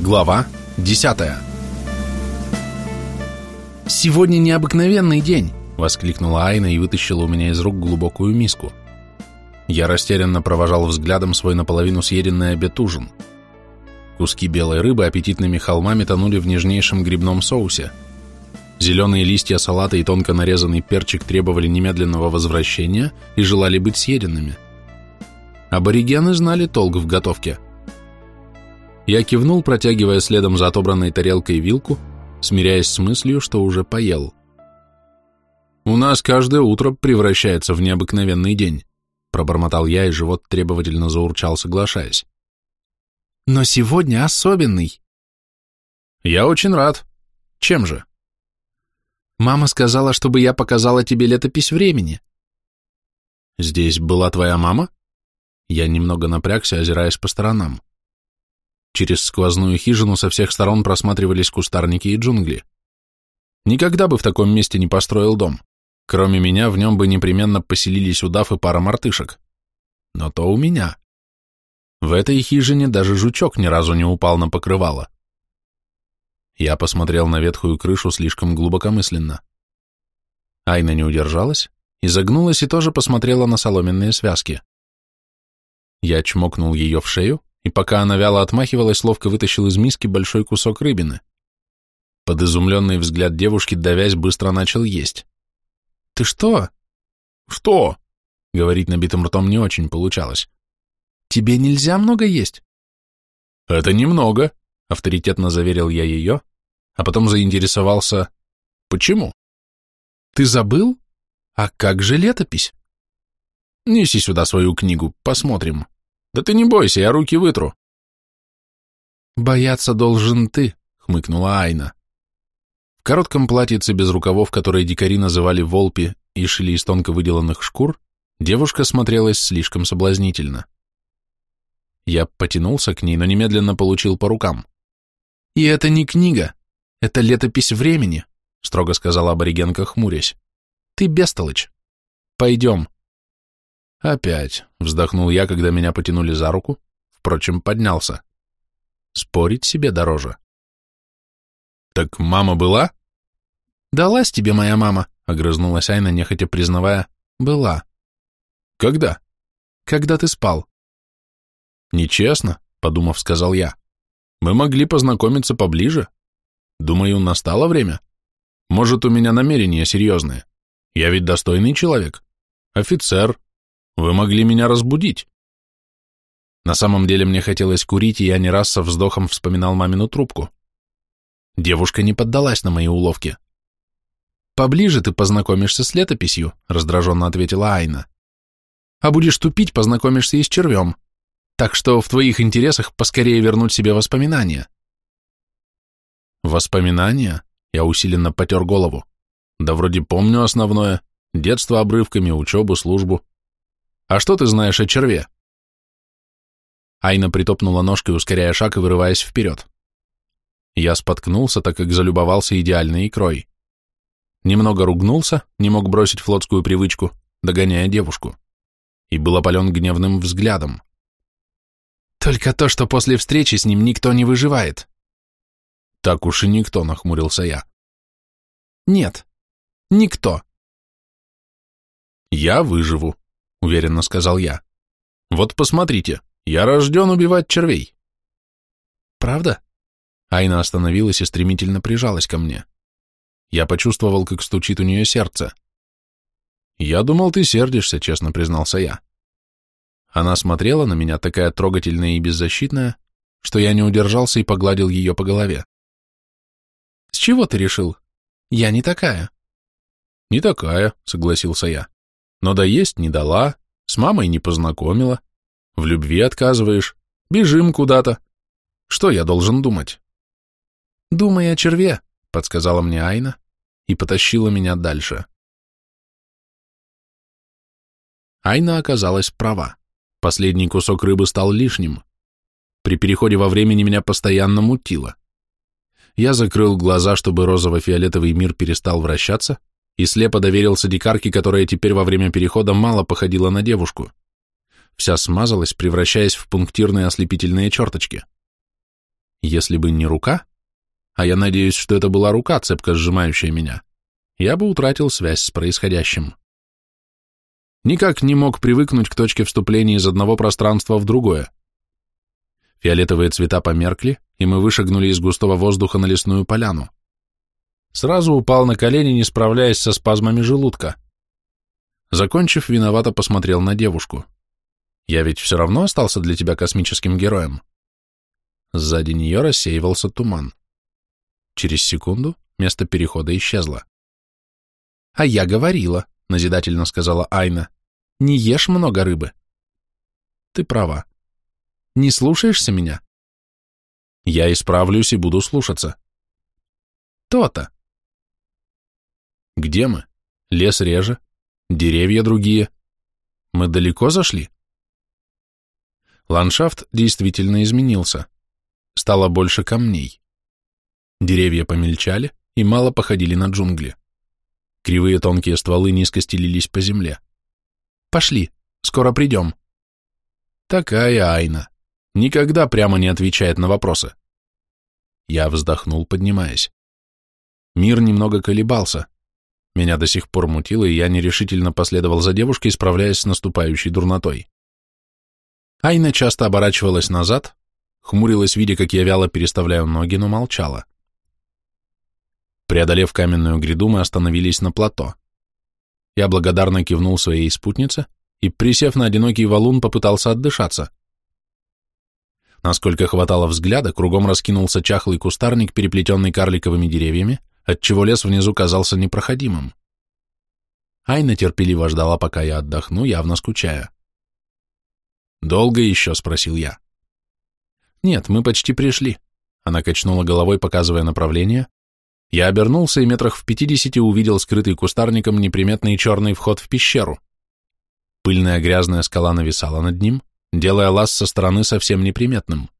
Глава 10 «Сегодня необыкновенный день!» — воскликнула Айна и вытащила у меня из рук глубокую миску. Я растерянно провожал взглядом свой наполовину съеденный обед ужин. Куски белой рыбы аппетитными холмами тонули в нежнейшем грибном соусе. Зеленые листья салата и тонко нарезанный перчик требовали немедленного возвращения и желали быть съеденными. Аборигены знали толк в готовке — я кивнул, протягивая следом за отобранной тарелкой вилку, смиряясь с мыслью, что уже поел. «У нас каждое утро превращается в необыкновенный день», пробормотал я, и живот требовательно заурчал, соглашаясь. «Но сегодня особенный». «Я очень рад. Чем же?» «Мама сказала, чтобы я показала тебе летопись времени». «Здесь была твоя мама?» Я немного напрягся, озираясь по сторонам. Через сквозную хижину со всех сторон просматривались кустарники и джунгли. Никогда бы в таком месте не построил дом. Кроме меня, в нем бы непременно поселились удав и пара мартышек. Но то у меня. В этой хижине даже жучок ни разу не упал на покрывало. Я посмотрел на ветхую крышу слишком глубокомысленно. Айна не удержалась, изогнулась и тоже посмотрела на соломенные связки. Я чмокнул ее в шею, и пока она вяло отмахивалась, ловко вытащил из миски большой кусок рыбины. Под изумленный взгляд девушки, давясь, быстро начал есть. «Ты что?» «Что?» — говорить набитым ртом не очень получалось. «Тебе нельзя много есть?» «Это немного», — авторитетно заверил я ее, а потом заинтересовался. «Почему?» «Ты забыл? А как же летопись?» «Неси сюда свою книгу, посмотрим», да ты не бойся, я руки вытру. Бояться должен ты, хмыкнула Айна. В коротком платьице без рукавов, которое дикари называли волпи и шили из тонко выделанных шкур, девушка смотрелась слишком соблазнительно. Я потянулся к ней, но немедленно получил по рукам. «И это не книга, это летопись времени», — строго сказала аборигенка, хмурясь. «Ты бестолочь. Пойдем, Опять, вздохнул я, когда меня потянули за руку, впрочем, поднялся. Спорить себе дороже. Так мама была? Далась тебе моя мама, огрызнулась Айна, нехотя признавая, была. Когда? Когда ты спал. Нечестно, подумав, сказал я. Мы могли познакомиться поближе. Думаю, настало время. Может, у меня намерения серьезные. Я ведь достойный человек. Офицер, вы могли меня разбудить. На самом деле мне хотелось курить, и я не раз со вздохом вспоминал мамину трубку. Девушка не поддалась на мои уловки. «Поближе ты познакомишься с летописью», — раздраженно ответила Айна. «А будешь тупить, познакомишься и с червем. Так что в твоих интересах поскорее вернуть себе воспоминания». «Воспоминания?» — я усиленно потер голову. «Да вроде помню основное. Детство обрывками, учебу, службу. «А что ты знаешь о черве?» Айна притопнула ножкой, ускоряя шаг и вырываясь вперед. Я споткнулся, так как залюбовался идеальной икрой. Немного ругнулся, не мог бросить флотскую привычку, догоняя девушку. И был опален гневным взглядом. «Только то, что после встречи с ним никто не выживает». «Так уж и никто», — нахмурился я. «Нет, никто». «Я выживу», — уверенно сказал я. «Вот посмотрите, я рожден убивать червей». «Правда?» Айна остановилась и стремительно прижалась ко мне. Я почувствовал, как стучит у нее сердце. «Я думал, ты сердишься», — честно признался я. Она смотрела на меня, такая трогательная и беззащитная, что я не удержался и погладил ее по голове. «С чего ты решил? Я не такая». «Не такая», — согласился я. Но да есть не дала, с мамой не познакомила, в любви отказываешь, бежим куда-то. Что я должен думать? Думай о черве, подсказала мне Айна и потащила меня дальше. Айна оказалась права. Последний кусок рыбы стал лишним. При переходе во времени меня постоянно мутило. Я закрыл глаза, чтобы розово-фиолетовый мир перестал вращаться, и слепо доверился дикарке, которая теперь во время перехода мало походила на девушку. Вся смазалась, превращаясь в пунктирные ослепительные черточки. Если бы не рука, а я надеюсь, что это была рука, цепко сжимающая меня, я бы утратил связь с происходящим. Никак не мог привыкнуть к точке вступления из одного пространства в другое. Фиолетовые цвета померкли, и мы вышагнули из густого воздуха на лесную поляну. Сразу упал на колени, не справляясь со спазмами желудка. Закончив, виновато посмотрел на девушку. Я ведь все равно остался для тебя космическим героем. Сзади нее рассеивался туман. Через секунду место перехода исчезло. «А я говорила», — назидательно сказала Айна, — «не ешь много рыбы». «Ты права. Не слушаешься меня?» «Я исправлюсь и буду слушаться». «То-то». «Где мы? Лес реже, деревья другие. Мы далеко зашли?» Ландшафт действительно изменился. Стало больше камней. Деревья помельчали и мало походили на джунгли. Кривые тонкие стволы низко стелились по земле. «Пошли, скоро придем». Такая Айна. Никогда прямо не отвечает на вопросы. Я вздохнул, поднимаясь. Мир немного колебался. Меня до сих пор мутило, и я нерешительно последовал за девушкой, справляясь с наступающей дурнотой. Айна часто оборачивалась назад, хмурилась, видя, как я вяло переставляю ноги, но молчала. Преодолев каменную гряду, мы остановились на плато. Я благодарно кивнул своей спутнице и, присев на одинокий валун, попытался отдышаться. Насколько хватало взгляда, кругом раскинулся чахлый кустарник, переплетенный карликовыми деревьями, отчего лес внизу казался непроходимым. Айна терпеливо ждала, пока я отдохну, явно скучая. «Долго еще?» — спросил я. «Нет, мы почти пришли». Она качнула головой, показывая направление. Я обернулся и метрах в пятидесяти увидел скрытый кустарником неприметный черный вход в пещеру. Пыльная грязная скала нависала над ним, делая лаз со стороны совсем неприметным.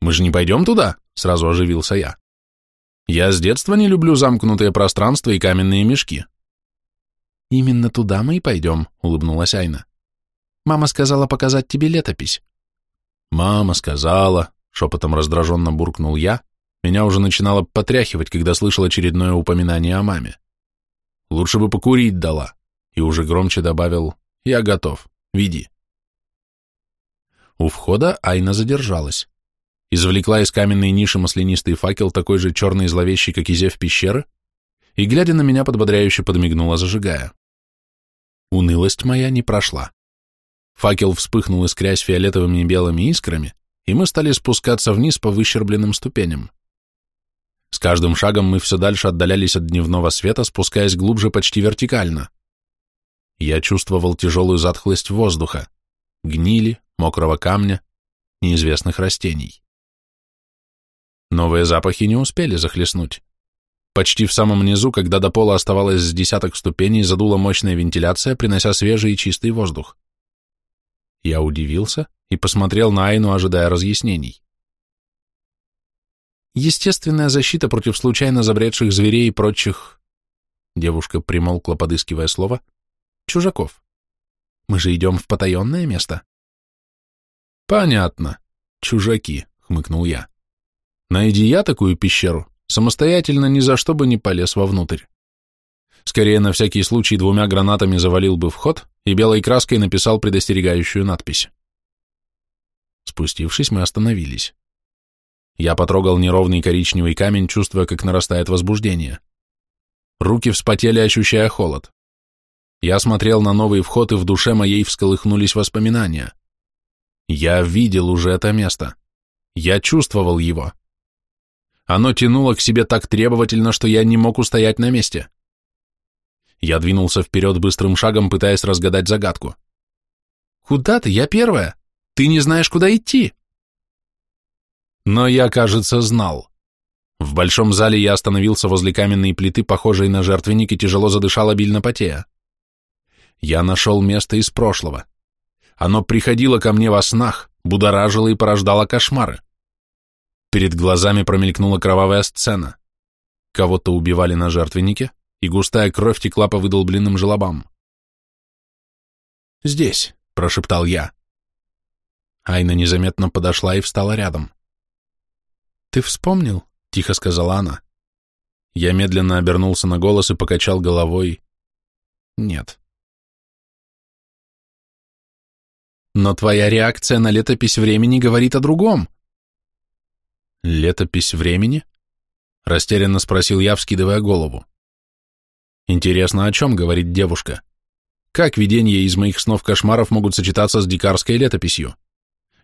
«Мы же не пойдем туда?» — сразу оживился я. «Я с детства не люблю замкнутые пространства и каменные мешки». «Именно туда мы и пойдем», — улыбнулась Айна. Мама сказала показать тебе летопись. Мама сказала, шепотом раздраженно буркнул я. Меня уже начинало потряхивать, когда слышал очередное упоминание о маме. Лучше бы покурить дала. И уже громче добавил, я готов, веди. У входа Айна задержалась. Извлекла из каменной ниши маслянистый факел, такой же черный и зловещий, как и зев пещеры, и, глядя на меня, подбодряюще подмигнула, зажигая. Унылость моя не прошла. Факел вспыхнул, искрясь фиолетовыми и белыми искрами, и мы стали спускаться вниз по выщербленным ступеням. С каждым шагом мы все дальше отдалялись от дневного света, спускаясь глубже почти вертикально. Я чувствовал тяжелую затхлость воздуха, гнили, мокрого камня, неизвестных растений. Новые запахи не успели захлестнуть. Почти в самом низу, когда до пола оставалось с десяток ступеней, задула мощная вентиляция, принося свежий и чистый воздух. Я удивился и посмотрел на Айну, ожидая разъяснений. Естественная защита против случайно забредших зверей и прочих... Девушка примолкла, подыскивая слово. Чужаков. Мы же идем в потаенное место. Понятно. Чужаки, хмыкнул я. Найди я такую пещеру, самостоятельно ни за что бы не полез вовнутрь. Скорее, на всякий случай двумя гранатами завалил бы вход и белой краской написал предостерегающую надпись. Спустившись, мы остановились. Я потрогал неровный коричневый камень, чувствуя, как нарастает возбуждение. Руки вспотели, ощущая холод. Я смотрел на новый вход, и в душе моей всколыхнулись воспоминания. Я видел уже это место. Я чувствовал его. Оно тянуло к себе так требовательно, что я не мог устоять на месте. Я двинулся вперед быстрым шагом, пытаясь разгадать загадку. «Куда ты? Я первая! Ты не знаешь, куда идти!» Но я, кажется, знал. В большом зале я остановился возле каменной плиты, похожей на жертвенник, и тяжело задышал, обильно потея. Я нашел место из прошлого. Оно приходило ко мне во снах, будоражило и порождало кошмары. Перед глазами промелькнула кровавая сцена. Кого-то убивали на жертвеннике, и густая кровь текла по выдолбленным желобам. «Здесь», — прошептал я. Айна незаметно подошла и встала рядом. «Ты вспомнил?» — тихо сказала она. Я медленно обернулся на голос и покачал головой. «Нет». «Но твоя реакция на летопись времени говорит о другом». «Летопись времени?» — растерянно спросил я, вскидывая голову. «Интересно, о чем говорит девушка? Как видения из моих снов-кошмаров могут сочетаться с дикарской летописью?»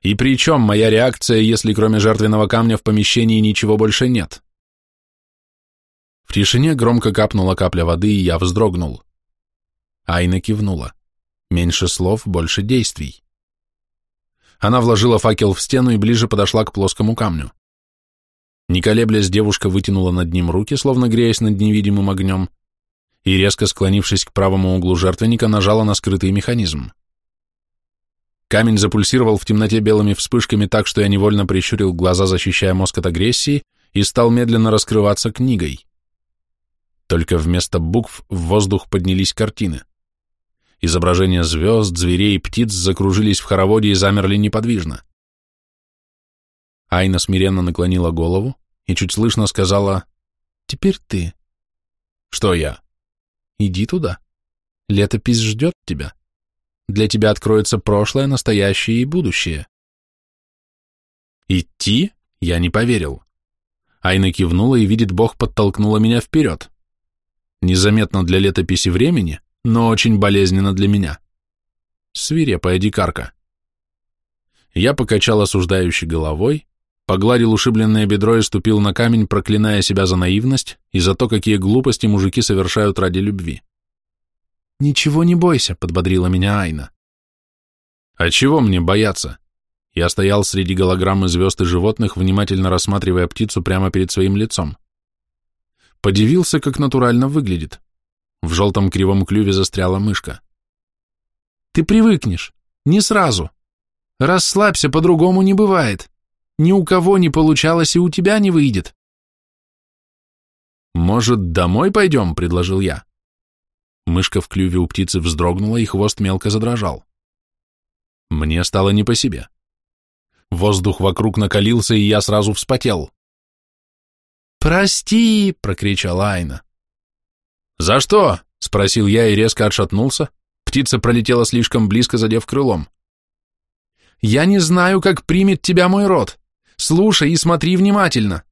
И при чем моя реакция, если кроме жертвенного камня в помещении ничего больше нет? В тишине громко капнула капля воды, и я вздрогнул. Айна кивнула. Меньше слов, больше действий. Она вложила факел в стену и ближе подошла к плоскому камню. Не колеблясь, девушка вытянула над ним руки, словно греясь над невидимым огнем, и, резко склонившись к правому углу жертвенника, нажала на скрытый механизм. Камень запульсировал в темноте белыми вспышками так, что я невольно прищурил глаза, защищая мозг от агрессии, и стал медленно раскрываться книгой. Только вместо букв в воздух поднялись картины. Изображения звезд, зверей и птиц закружились в хороводе и замерли неподвижно. Айна смиренно наклонила голову и чуть слышно сказала «Теперь ты». «Что я?» «Иди туда. Летопись ждет тебя». Для тебя откроется прошлое, настоящее и будущее. Идти? Я не поверил. Айна кивнула, и, видит Бог, подтолкнула меня вперед. Незаметно для летописи времени, но очень болезненно для меня. Свирепая дикарка. Я покачал осуждающей головой, погладил ушибленное бедро и ступил на камень, проклиная себя за наивность и за то, какие глупости мужики совершают ради любви. «Ничего не бойся», — подбодрила меня Айна. «А чего мне бояться?» Я стоял среди голограммы звезд и животных, внимательно рассматривая птицу прямо перед своим лицом. Подивился, как натурально выглядит. В желтом кривом клюве застряла мышка. «Ты привыкнешь. Не сразу. Расслабься, по-другому не бывает. Ни у кого не получалось, и у тебя не выйдет». «Может, домой пойдем?» — предложил я. Мышка в клюве у птицы вздрогнула, и хвост мелко задрожал. Мне стало не по себе. Воздух вокруг накалился, и я сразу вспотел. «Прости!» — прокричала Айна. «За что?» — спросил я и резко отшатнулся. Птица пролетела слишком близко, задев крылом. «Я не знаю, как примет тебя мой род. Слушай и смотри внимательно.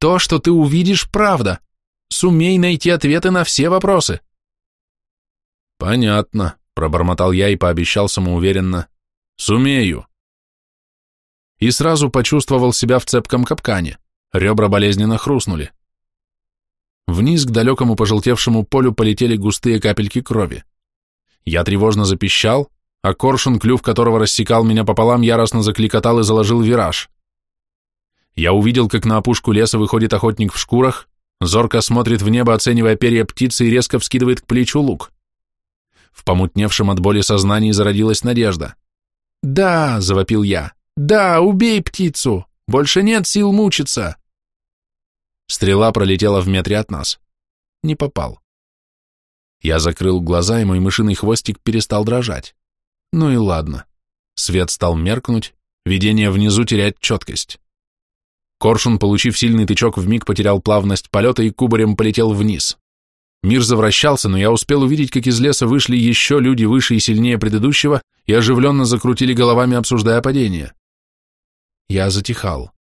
То, что ты увидишь, правда. Сумей найти ответы на все вопросы. «Понятно», — пробормотал я и пообещал самоуверенно. «Сумею». И сразу почувствовал себя в цепком капкане. Ребра болезненно хрустнули. Вниз к далекому пожелтевшему полю полетели густые капельки крови. Я тревожно запищал, а коршун, клюв которого рассекал меня пополам, яростно закликотал и заложил вираж. Я увидел, как на опушку леса выходит охотник в шкурах, зорко смотрит в небо, оценивая перья птицы и резко вскидывает к плечу лук. В помутневшем от боли сознании зародилась надежда. «Да!» — завопил я. «Да, убей птицу! Больше нет сил мучиться!» Стрела пролетела в метре от нас. Не попал. Я закрыл глаза, и мой мышиный хвостик перестал дрожать. Ну и ладно. Свет стал меркнуть, видение внизу терять четкость. Коршун, получив сильный тычок, вмиг потерял плавность полета и кубарем полетел вниз. Мир завращался, но я успел увидеть, как из леса вышли еще люди выше и сильнее предыдущего и оживленно закрутили головами, обсуждая падение. Я затихал.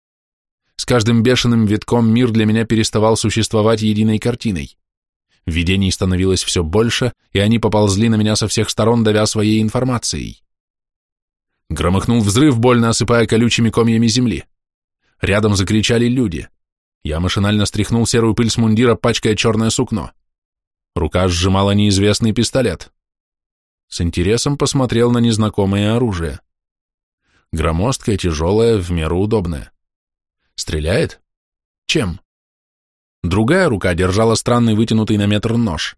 С каждым бешеным витком мир для меня переставал существовать единой картиной. Видений становилось все больше, и они поползли на меня со всех сторон, давя своей информацией. Громыхнул взрыв, больно осыпая колючими комьями земли. Рядом закричали люди. Я машинально стряхнул серую пыль с мундира, пачкая черное сукно. Рука сжимала неизвестный пистолет. С интересом посмотрел на незнакомое оружие. Громоздкое, тяжелое, в меру удобное. Стреляет? Чем? Другая рука держала странный вытянутый на метр нож.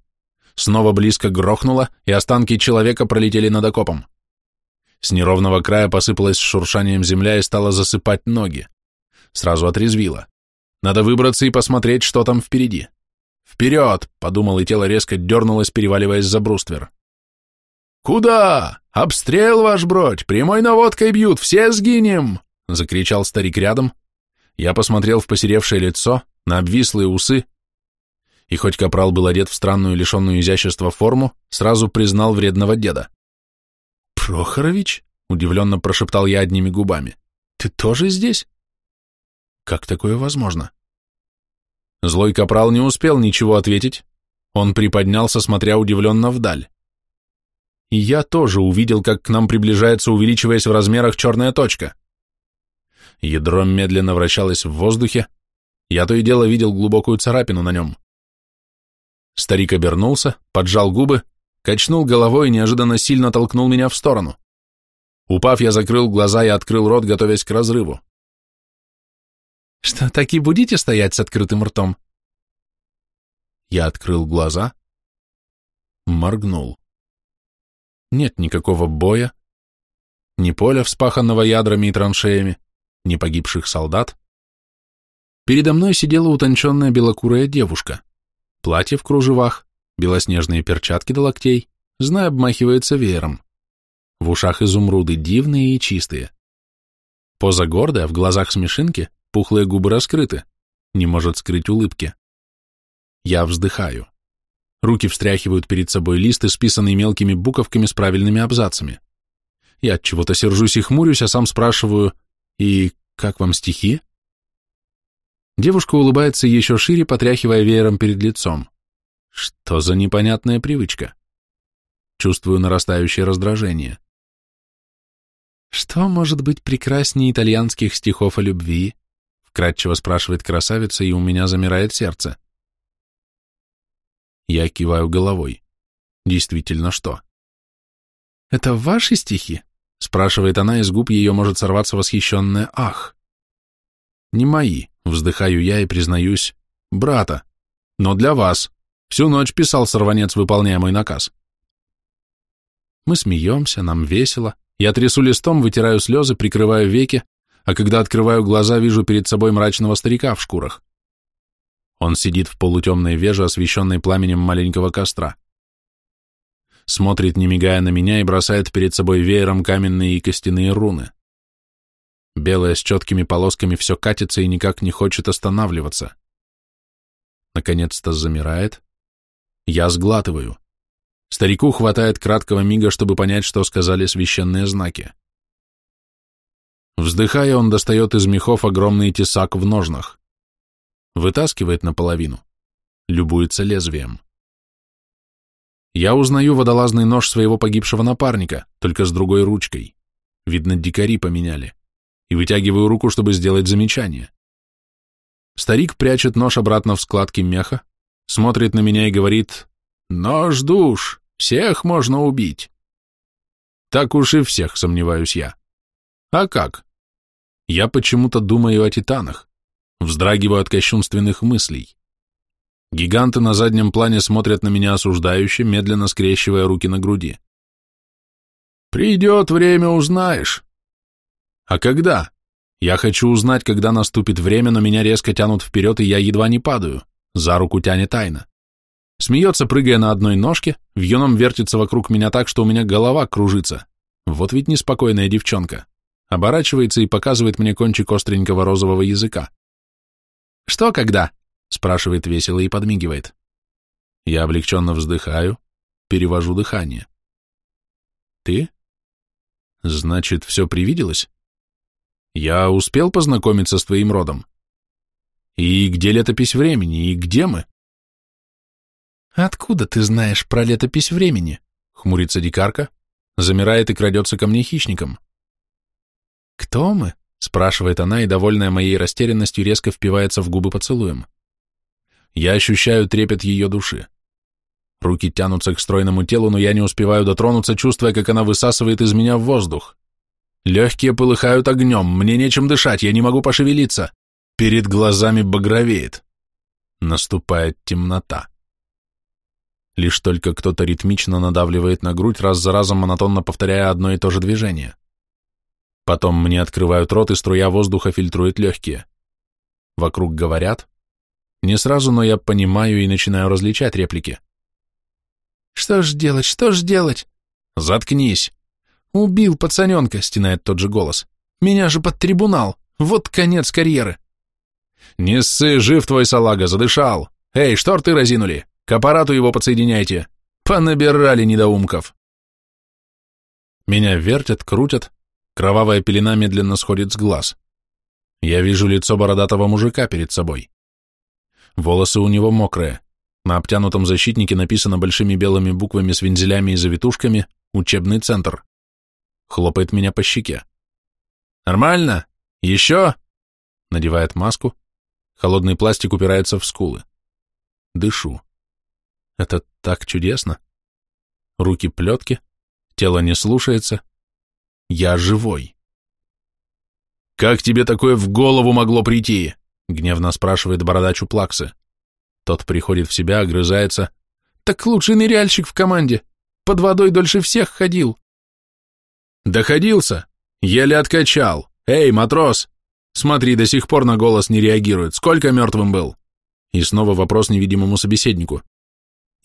Снова близко грохнуло, и останки человека пролетели над окопом. С неровного края посыпалась шуршанием земля и стала засыпать ноги. Сразу отрезвило. Надо выбраться и посмотреть, что там впереди. «Вперед!» — подумал, и тело резко дернулось, переваливаясь за бруствер. «Куда? Обстрел, ваш бродь! Прямой наводкой бьют! Все сгинем!» — закричал старик рядом. Я посмотрел в посеревшее лицо, на обвислые усы, и хоть капрал был одет в странную, лишенную изящества форму, сразу признал вредного деда. «Прохорович?» — удивленно прошептал я одними губами. «Ты тоже здесь?» «Как такое возможно?» Злой капрал не успел ничего ответить. Он приподнялся, смотря удивленно вдаль. И я тоже увидел, как к нам приближается, увеличиваясь в размерах, черная точка. Ядро медленно вращалось в воздухе. Я то и дело видел глубокую царапину на нем. Старик обернулся, поджал губы, качнул головой и неожиданно сильно толкнул меня в сторону. Упав, я закрыл глаза и открыл рот, готовясь к разрыву. Что, так и будете стоять с открытым ртом? Я открыл глаза, моргнул. Нет никакого боя, ни поля, вспаханного ядрами и траншеями, ни погибших солдат. Передо мной сидела утонченная белокурая девушка. Платье в кружевах, белоснежные перчатки до локтей, зная, обмахивается веером. В ушах изумруды дивные и чистые. Поза гордая, в глазах смешинки, пухлые губы раскрыты, не может скрыть улыбки. Я вздыхаю. Руки встряхивают перед собой листы, списанные мелкими буковками с правильными абзацами. Я от чего-то сержусь и хмурюсь, а сам спрашиваю, «И как вам стихи?» Девушка улыбается еще шире, потряхивая веером перед лицом. Что за непонятная привычка? Чувствую нарастающее раздражение. Что может быть прекраснее итальянских стихов о любви? Вкратчиво спрашивает красавица, и у меня замирает сердце. Я киваю головой. Действительно, что? Это ваши стихи? Спрашивает она, и с губ ее может сорваться восхищенное «ах». Не мои, вздыхаю я и признаюсь, брата. Но для вас. Всю ночь писал сорванец, выполняя мой наказ. Мы смеемся, нам весело. Я трясу листом, вытираю слезы, прикрываю веки, а когда открываю глаза, вижу перед собой мрачного старика в шкурах. Он сидит в полутемной веже, освещенной пламенем маленького костра. Смотрит, не мигая на меня, и бросает перед собой веером каменные и костяные руны. Белое с четкими полосками все катится и никак не хочет останавливаться. Наконец-то замирает. Я сглатываю. Старику хватает краткого мига, чтобы понять, что сказали священные знаки. Вздыхая, он достает из мехов огромный тесак в ножнах. Вытаскивает наполовину. Любуется лезвием. Я узнаю водолазный нож своего погибшего напарника, только с другой ручкой. Видно, дикари поменяли. И вытягиваю руку, чтобы сделать замечание. Старик прячет нож обратно в складки меха, смотрит на меня и говорит «Нож душ, всех можно убить». Так уж и всех, сомневаюсь я. А как? Я почему-то думаю о титанах, вздрагиваю от кощунственных мыслей. Гиганты на заднем плане смотрят на меня осуждающе, медленно скрещивая руки на груди. «Придет время, узнаешь». «А когда?» «Я хочу узнать, когда наступит время, но меня резко тянут вперед, и я едва не падаю. За руку тянет тайна. Смеется, прыгая на одной ножке, в юном вертится вокруг меня так, что у меня голова кружится. Вот ведь неспокойная девчонка оборачивается и показывает мне кончик остренького розового языка. «Что когда?» — спрашивает весело и подмигивает. Я облегченно вздыхаю, перевожу дыхание. «Ты? Значит, все привиделось? Я успел познакомиться с твоим родом? И где летопись времени, и где мы?» «Откуда ты знаешь про летопись времени?» — хмурится дикарка, замирает и крадется ко мне хищником. «Кто мы?» — спрашивает она, и, довольная моей растерянностью, резко впивается в губы поцелуем. Я ощущаю трепет ее души. Руки тянутся к стройному телу, но я не успеваю дотронуться, чувствуя, как она высасывает из меня воздух. Легкие полыхают огнем, мне нечем дышать, я не могу пошевелиться. Перед глазами багровеет. Наступает темнота. Лишь только кто-то ритмично надавливает на грудь, раз за разом монотонно повторяя одно и то же движение. Потом мне открывают рот, и струя воздуха фильтрует легкие. Вокруг говорят. Не сразу, но я понимаю и начинаю различать реплики. «Что ж делать, что ж делать?» «Заткнись!» «Убил пацаненка», — стенает тот же голос. «Меня же под трибунал! Вот конец карьеры!» «Не ссы, жив твой салага, задышал! Эй, шторты разинули! К аппарату его подсоединяйте! Понабирали недоумков!» Меня вертят, крутят, кровавая пелена медленно сходит с глаз. Я вижу лицо бородатого мужика перед собой. Волосы у него мокрые. На обтянутом защитнике написано большими белыми буквами с вензелями и завитушками «Учебный центр». Хлопает меня по щеке. «Нормально? Еще?» Надевает маску. Холодный пластик упирается в скулы. Дышу. Это так чудесно. Руки плетки, тело не слушается. Я живой. «Как тебе такое в голову могло прийти?» — гневно спрашивает бородач у Плаксы. Тот приходит в себя, огрызается. «Так лучший ныряльщик в команде. Под водой дольше всех ходил». «Доходился? Еле откачал. Эй, матрос! Смотри, до сих пор на голос не реагирует. Сколько мертвым был?» И снова вопрос невидимому собеседнику.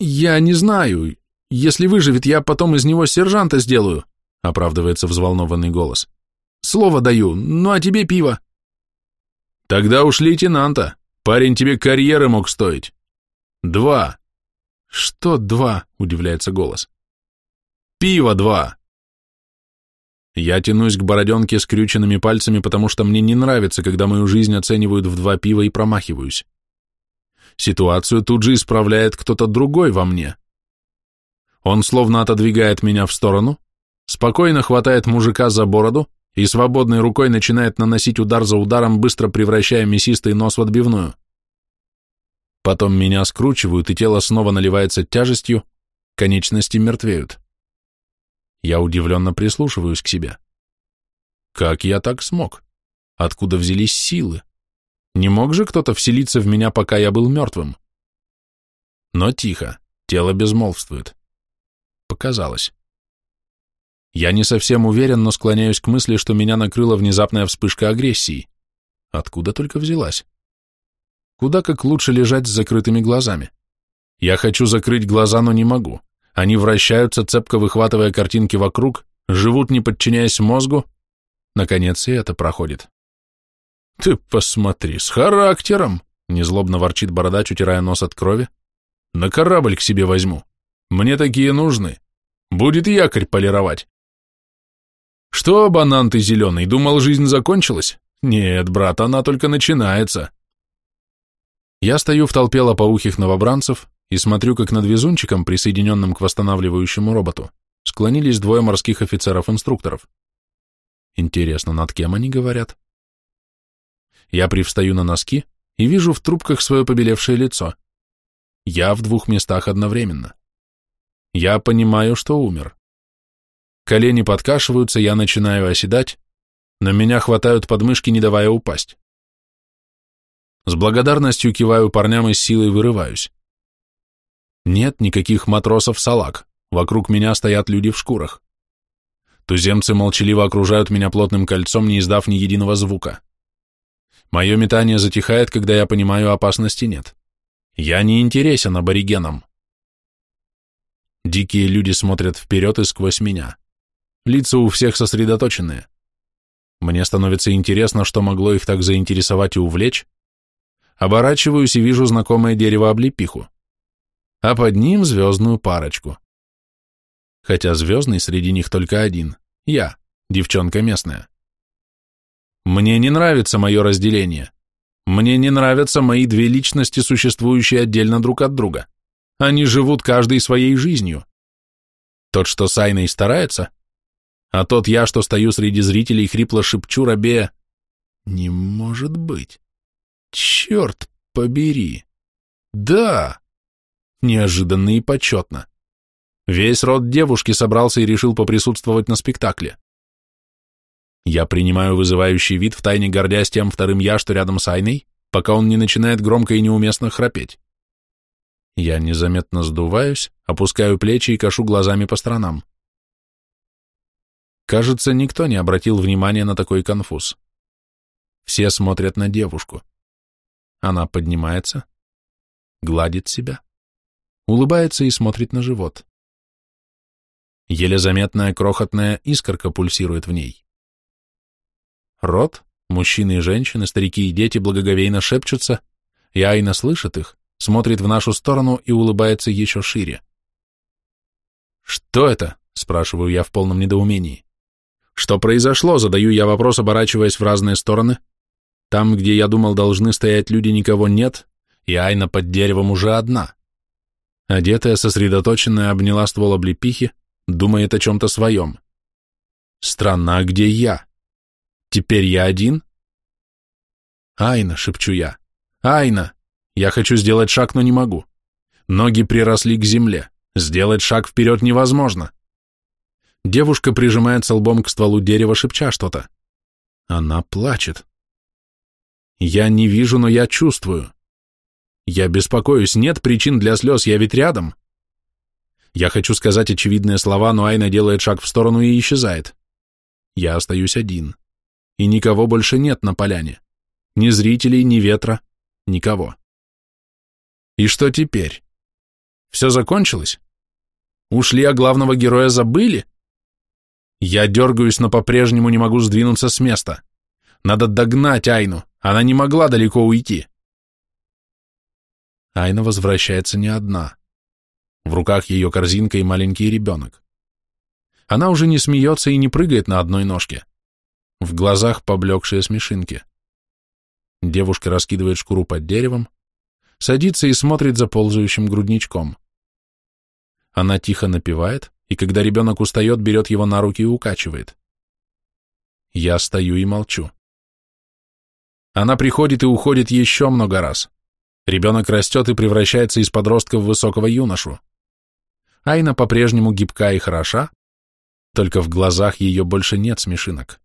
«Я не знаю. Если выживет, я потом из него сержанта сделаю», — оправдывается взволнованный голос. Слово даю, ну а тебе пиво. Тогда уж лейтенанта. Парень тебе карьеры мог стоить. Два. Что два? Удивляется голос. Пиво два. Я тянусь к бороденке скрюченными пальцами, потому что мне не нравится, когда мою жизнь оценивают в два пива и промахиваюсь. Ситуацию тут же исправляет кто-то другой во мне. Он словно отодвигает меня в сторону, спокойно хватает мужика за бороду, и свободной рукой начинает наносить удар за ударом, быстро превращая мясистый нос в отбивную. Потом меня скручивают, и тело снова наливается тяжестью, конечности мертвеют. Я удивленно прислушиваюсь к себе. Как я так смог? Откуда взялись силы? Не мог же кто-то вселиться в меня, пока я был мертвым? Но тихо, тело безмолвствует. Показалось. Я не совсем уверен, но склоняюсь к мысли, что меня накрыла внезапная вспышка агрессии. Откуда только взялась? Куда как лучше лежать с закрытыми глазами. Я хочу закрыть глаза, но не могу. Они вращаются, цепко выхватывая картинки вокруг, живут, не подчиняясь мозгу. Наконец и это проходит. «Ты посмотри, с характером!» — незлобно ворчит бородач, утирая нос от крови. «На корабль к себе возьму. Мне такие нужны. Будет якорь полировать. Что, банан ты зеленый, думал, жизнь закончилась? Нет, брат, она только начинается. Я стою в толпе лопоухих новобранцев и смотрю, как над везунчиком, присоединенным к восстанавливающему роботу, склонились двое морских офицеров-инструкторов. Интересно, над кем они говорят? Я привстаю на носки и вижу в трубках свое побелевшее лицо. Я в двух местах одновременно. Я понимаю, что умер. Колени подкашиваются, я начинаю оседать, но меня хватают подмышки, не давая упасть. С благодарностью киваю парням и с силой вырываюсь. Нет никаких матросов-салак, вокруг меня стоят люди в шкурах. Туземцы молчаливо окружают меня плотным кольцом, не издав ни единого звука. Мое метание затихает, когда я понимаю, опасности нет. Я не интересен аборигенам. Дикие люди смотрят вперед и сквозь меня. Лица у всех сосредоточенные. Мне становится интересно, что могло их так заинтересовать и увлечь. Оборачиваюсь и вижу знакомое дерево-облепиху. А под ним звездную парочку. Хотя звездный среди них только один. Я, девчонка местная. Мне не нравится мое разделение. Мне не нравятся мои две личности, существующие отдельно друг от друга. Они живут каждой своей жизнью. Тот, что с Айной старается, а тот я, что стою среди зрителей, хрипло шепчу рабе «Не может быть! Черт побери! Да!» Неожиданно и почетно. Весь род девушки собрался и решил поприсутствовать на спектакле. Я принимаю вызывающий вид, втайне гордясь тем вторым я, что рядом с Айной, пока он не начинает громко и неуместно храпеть. Я незаметно сдуваюсь, опускаю плечи и кашу глазами по сторонам. Кажется, никто не обратил внимания на такой конфуз. Все смотрят на девушку. Она поднимается, гладит себя, улыбается и смотрит на живот. Еле заметная крохотная искорка пульсирует в ней. Рот Мужчины и женщины, старики и дети благоговейно шепчутся, и Айна слышит их, смотрит в нашу сторону и улыбается еще шире. «Что это?» — спрашиваю я в полном недоумении. «Что произошло?» — задаю я вопрос, оборачиваясь в разные стороны. Там, где я думал, должны стоять люди, никого нет, и Айна под деревом уже одна. Одетая, сосредоточенная, обняла ствол облепихи, думает о чем-то своем. Странно, а где я? Теперь я один? Айна, шепчу я. Айна! Я хочу сделать шаг, но не могу. Ноги приросли к земле. Сделать шаг вперед невозможно. Девушка прижимается лбом к стволу дерева, шепча что-то. Она плачет. Я не вижу, но я чувствую. Я беспокоюсь, нет причин для слез, я ведь рядом. Я хочу сказать очевидные слова, но Айна делает шаг в сторону и исчезает. Я остаюсь один. И никого больше нет на поляне. Ни зрителей, ни ветра, никого. И что теперь? Все закончилось? Ушли, а главного героя забыли? Я дергаюсь, но по-прежнему не могу сдвинуться с места. Надо догнать Айну, она не могла далеко уйти. Айна возвращается не одна. В руках ее корзинка и маленький ребенок. Она уже не смеется и не прыгает на одной ножке. В глазах поблекшие смешинки. Девушка раскидывает шкуру под деревом, садится и смотрит за ползающим грудничком. Она тихо напевает, и когда ребенок устает, берет его на руки и укачивает. Я стою и молчу. Она приходит и уходит еще много раз. Ребенок растет и превращается из подростка в высокого юношу. Айна по-прежнему гибка и хороша, только в глазах ее больше нет смешинок.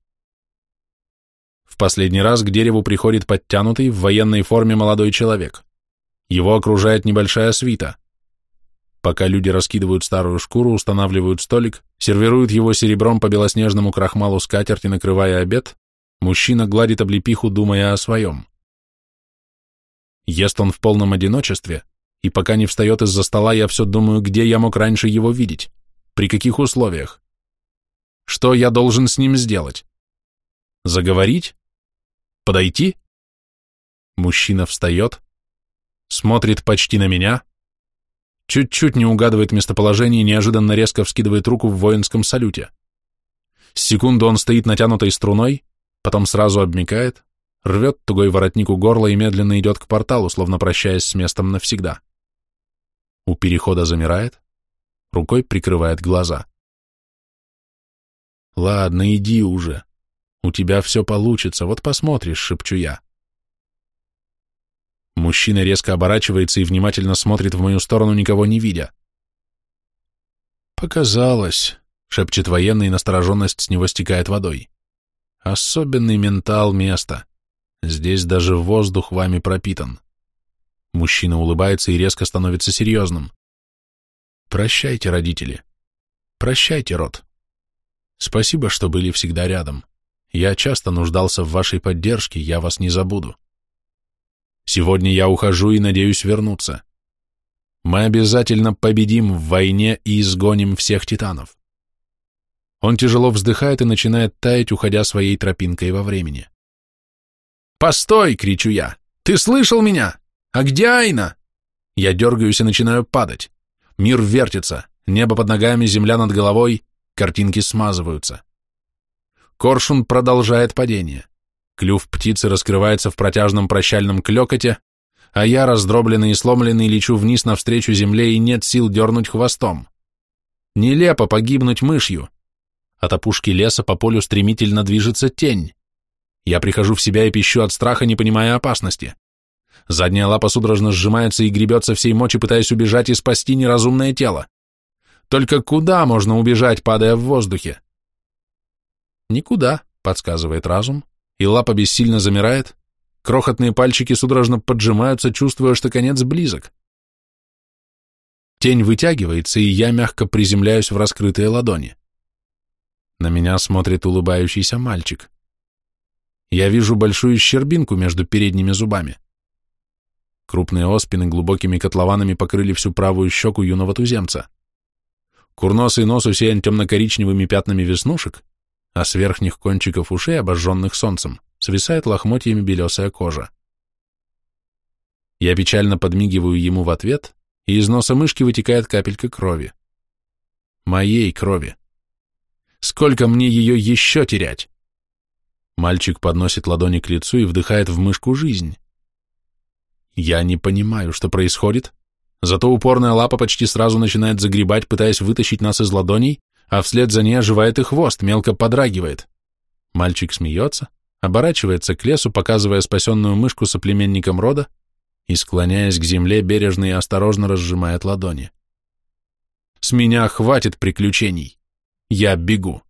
В последний раз к дереву приходит подтянутый в военной форме молодой человек. Его окружает небольшая свита. Пока люди раскидывают старую шкуру, устанавливают столик, сервируют его серебром по белоснежному крахмалу скатерти, накрывая обед, мужчина гладит облепиху, думая о своем. Ест он в полном одиночестве, и пока не встает из-за стола, я все думаю, где я мог раньше его видеть, при каких условиях. Что я должен с ним сделать? Заговорить? Подойти? Мужчина встает, смотрит почти на меня, чуть-чуть не угадывает местоположение и неожиданно резко вскидывает руку в воинском салюте. Секунду он стоит натянутой струной, потом сразу обмикает, рвет тугой воротник у горла и медленно идет к порталу, словно прощаясь с местом навсегда. У перехода замирает, рукой прикрывает глаза. «Ладно, иди уже. У тебя все получится, вот посмотришь», — шепчу я. Мужчина резко оборачивается и внимательно смотрит в мою сторону, никого не видя. «Показалось», — шепчет военный, и настороженность с него стекает водой. «Особенный ментал места. Здесь даже воздух вами пропитан. Мужчина улыбается и резко становится серьезным. Прощайте, родители. Прощайте, род. Спасибо, что были всегда рядом. Я часто нуждался в вашей поддержке, я вас не забуду. Сегодня я ухожу и надеюсь вернуться. Мы обязательно победим в войне и изгоним всех титанов. Он тяжело вздыхает и начинает таять, уходя своей тропинкой во времени. «Постой!» — кричу я. «Ты слышал меня? А где Айна?» Я дергаюсь и начинаю падать. Мир вертится, небо под ногами, земля над головой, картинки смазываются. Коршун продолжает падение. Клюв птицы раскрывается в протяжном прощальном клёкоте, а я, раздробленный и сломленный, лечу вниз навстречу земле и нет сил дернуть хвостом. Нелепо погибнуть мышью. От опушки леса по полю стремительно движется тень. Я прихожу в себя и пищу от страха, не понимая опасности. Задняя лапа судорожно сжимается и гребется всей мочи, пытаясь убежать и спасти неразумное тело. Только куда можно убежать, падая в воздухе? Никуда, подсказывает разум, и лапа бессильно замирает, крохотные пальчики судорожно поджимаются, чувствуя, что конец близок. Тень вытягивается, и я мягко приземляюсь в раскрытые ладони. На меня смотрит улыбающийся мальчик. Я вижу большую щербинку между передними зубами. Крупные оспины глубокими котлованами покрыли всю правую щеку юного туземца. Курносый нос усеян темно-коричневыми пятнами веснушек, а с верхних кончиков ушей, обожженных солнцем, свисает лохмотьями белесая кожа. Я печально подмигиваю ему в ответ, и из носа мышки вытекает капелька крови. Моей крови. Сколько мне ее еще терять? Мальчик подносит ладони к лицу и вдыхает в мышку жизнь. Я не понимаю, что происходит, зато упорная лапа почти сразу начинает загребать, пытаясь вытащить нас из ладоней, а вслед за ней оживает и хвост, мелко подрагивает. Мальчик смеется, оборачивается к лесу, показывая спасенную мышку соплеменникам рода, и, склоняясь к земле, бережно и осторожно разжимает ладони. «С меня хватит приключений! Я бегу!»